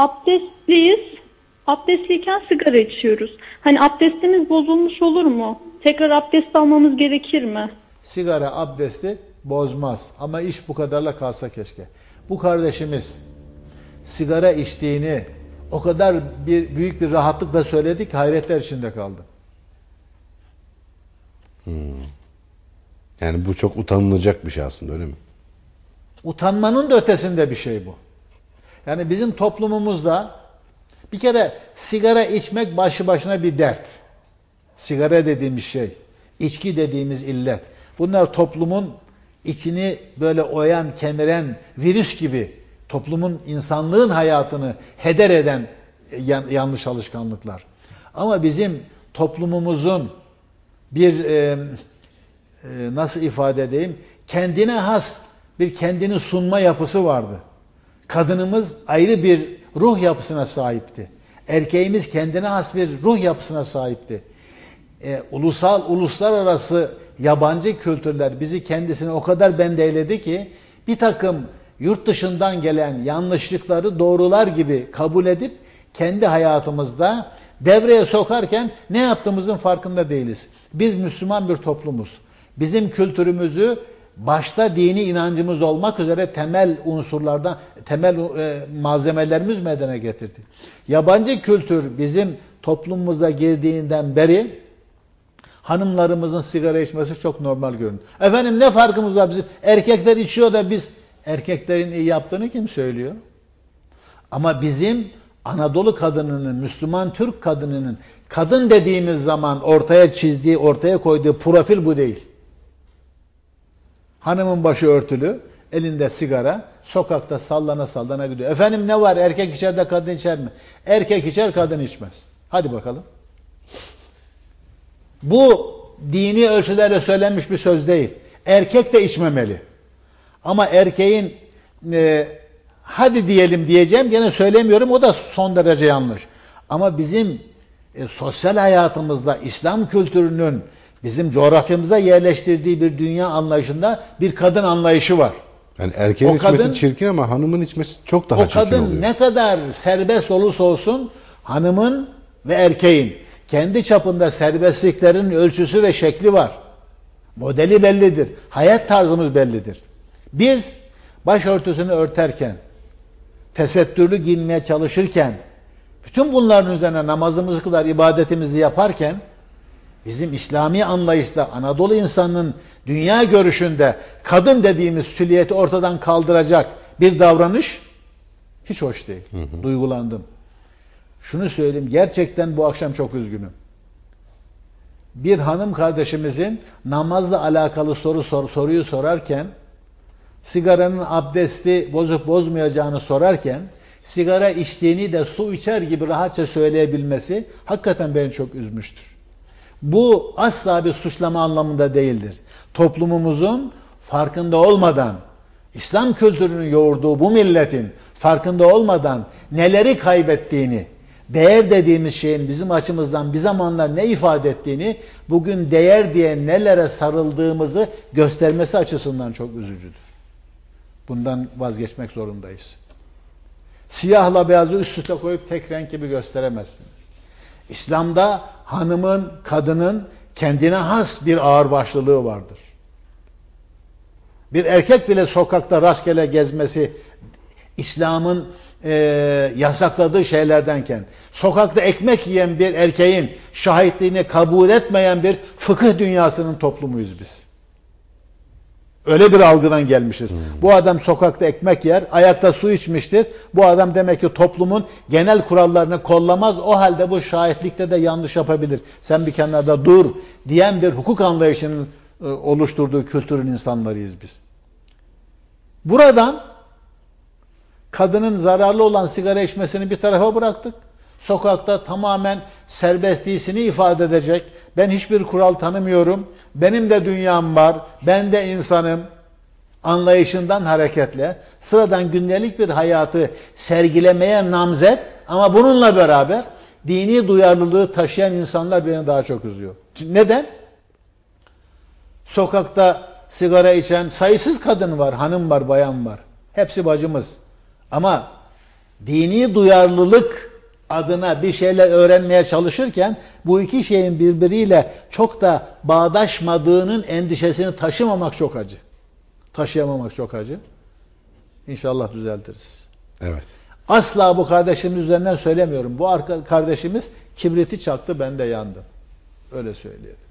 abdestliyiz. Abdestliyken sigara içiyoruz. Hani abdestimiz bozulmuş olur mu? Tekrar abdest almamız gerekir mi? Sigara abdesti bozmaz ama iş bu kadarla kalsa keşke. Bu kardeşimiz sigara içtiğini o kadar bir büyük bir rahatlıkla söyledik ki hayretler içinde kaldım. Yani bu çok utanılacak bir şey aslında öyle mi? Utanmanın da ötesinde bir şey bu. Yani bizim toplumumuzda bir kere sigara içmek başlı başına bir dert. Sigara dediğimiz şey, içki dediğimiz illet. Bunlar toplumun içini böyle oyan, kemiren virüs gibi toplumun insanlığın hayatını heder eden yan- yanlış alışkanlıklar. Ama bizim toplumumuzun bir e, e, nasıl ifade edeyim kendine has bir kendini sunma yapısı vardı. Kadınımız ayrı bir ruh yapısına sahipti. Erkeğimiz kendine has bir ruh yapısına sahipti. E, ulusal, uluslararası yabancı kültürler bizi kendisine o kadar bendeyledi ki bir takım yurt dışından gelen yanlışlıkları doğrular gibi kabul edip kendi hayatımızda devreye sokarken ne yaptığımızın farkında değiliz. Biz Müslüman bir toplumuz. Bizim kültürümüzü başta dini inancımız olmak üzere temel unsurlardan, temel e, malzemelerimiz meydana getirdi. Yabancı kültür bizim toplumumuza girdiğinden beri hanımlarımızın sigara içmesi çok normal görünüyor. Efendim ne farkımız var bizim? Erkekler içiyor da biz erkeklerin iyi yaptığını kim söylüyor? Ama bizim Anadolu kadınının, Müslüman Türk kadınının kadın dediğimiz zaman ortaya çizdiği, ortaya koyduğu profil bu değil. Hanımın başı örtülü, elinde sigara, sokakta sallana sallana gidiyor. Efendim ne var erkek içer de kadın içer mi? Erkek içer kadın içmez. Hadi bakalım. Bu dini ölçülerle söylenmiş bir söz değil. Erkek de içmemeli. Ama erkeğin e, hadi diyelim diyeceğim gene söylemiyorum o da son derece yanlış. Ama bizim e, sosyal hayatımızda İslam kültürünün bizim coğrafyamıza yerleştirdiği bir dünya anlayışında bir kadın anlayışı var. Yani erkeğin O içmesi kadın- çirkin ama hanımın içmesi çok daha o çirkin kadın oluyor. ne kadar serbest olursa olsun hanımın ve erkeğin kendi çapında serbestliklerin ölçüsü ve şekli var. Modeli bellidir. Hayat tarzımız bellidir. Biz başörtüsünü örterken, tesettürlü giyinmeye çalışırken, bütün bunların üzerine namazımızı kılar, ibadetimizi yaparken, bizim İslami anlayışta Anadolu insanının dünya görüşünde kadın dediğimiz süliyeti ortadan kaldıracak bir davranış hiç hoş değil. Duygulandım. Şunu söyleyeyim, gerçekten bu akşam çok üzgünüm. Bir hanım kardeşimizin namazla alakalı soru sor, soruyu sorarken sigaranın abdesti bozup bozmayacağını sorarken sigara içtiğini de su içer gibi rahatça söyleyebilmesi hakikaten beni çok üzmüştür. Bu asla bir suçlama anlamında değildir. Toplumumuzun farkında olmadan İslam kültürünün yoğurduğu bu milletin farkında olmadan neleri kaybettiğini, değer dediğimiz şeyin bizim açımızdan bir zamanlar ne ifade ettiğini, bugün değer diye nelere sarıldığımızı göstermesi açısından çok üzücüdür. Bundan vazgeçmek zorundayız. Siyahla beyazı üst üste koyup tek renk gibi gösteremezsiniz. İslam'da hanımın, kadının kendine has bir ağırbaşlılığı vardır. Bir erkek bile sokakta rastgele gezmesi İslam'ın e, yasakladığı şeylerdenken, sokakta ekmek yiyen bir erkeğin şahitliğini kabul etmeyen bir fıkıh dünyasının toplumuyuz biz. Öyle bir algıdan gelmişiz. Bu adam sokakta ekmek yer, ayakta su içmiştir. Bu adam demek ki toplumun genel kurallarını kollamaz. O halde bu şahitlikte de yanlış yapabilir. Sen bir kenarda dur diyen bir hukuk anlayışının e, oluşturduğu kültürün insanlarıyız biz. Buradan kadının zararlı olan sigara içmesini bir tarafa bıraktık. Sokakta tamamen serbestliğini ifade edecek. Ben hiçbir kural tanımıyorum. Benim de dünyam var. Ben de insanım. Anlayışından hareketle sıradan gündelik bir hayatı sergilemeye namzet ama bununla beraber dini duyarlılığı taşıyan insanlar beni daha çok üzüyor. Neden? Sokakta sigara içen sayısız kadın var, hanım var, bayan var. Hepsi bacımız. Ama dini duyarlılık adına bir şeyler öğrenmeye çalışırken bu iki şeyin birbiriyle çok da bağdaşmadığının endişesini taşımamak çok acı. Taşıyamamak çok acı. İnşallah düzeltiriz. Evet. Asla bu kardeşimiz üzerinden söylemiyorum. Bu kardeşimiz kibriti çaktı ben de yandım. Öyle söyleyelim.